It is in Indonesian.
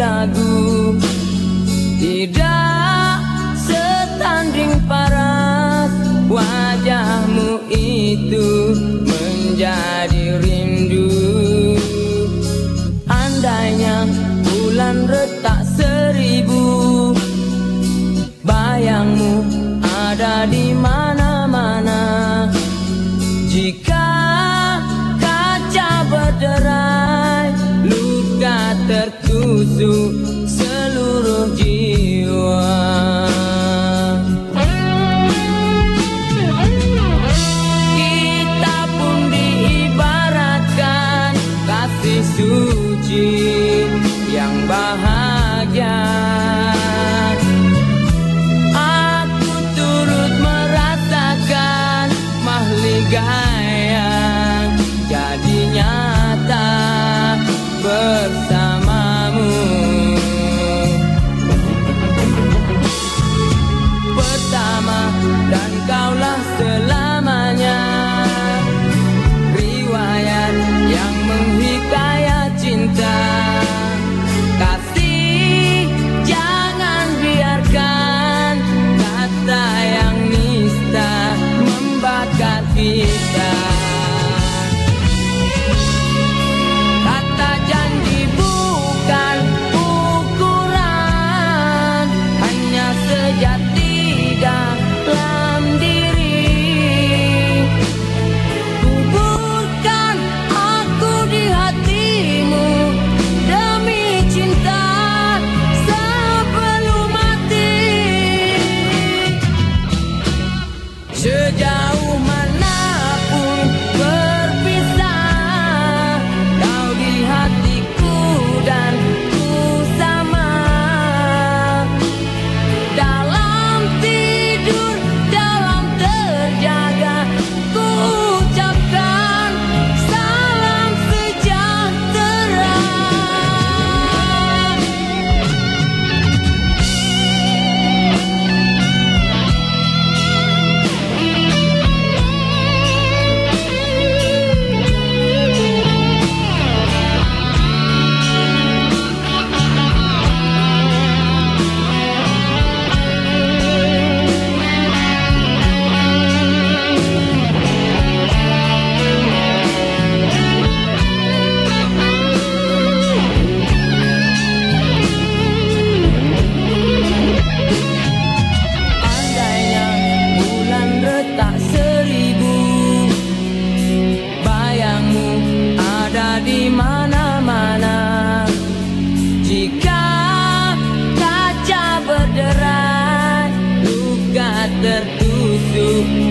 lagu. Tidak setanding paras Wajahmu itu menjadi rindu. Andainya bulan retak seribu Bayangmu ada di mana-mana. Jika kaca berderai Luka tertutup zoo. tertusuk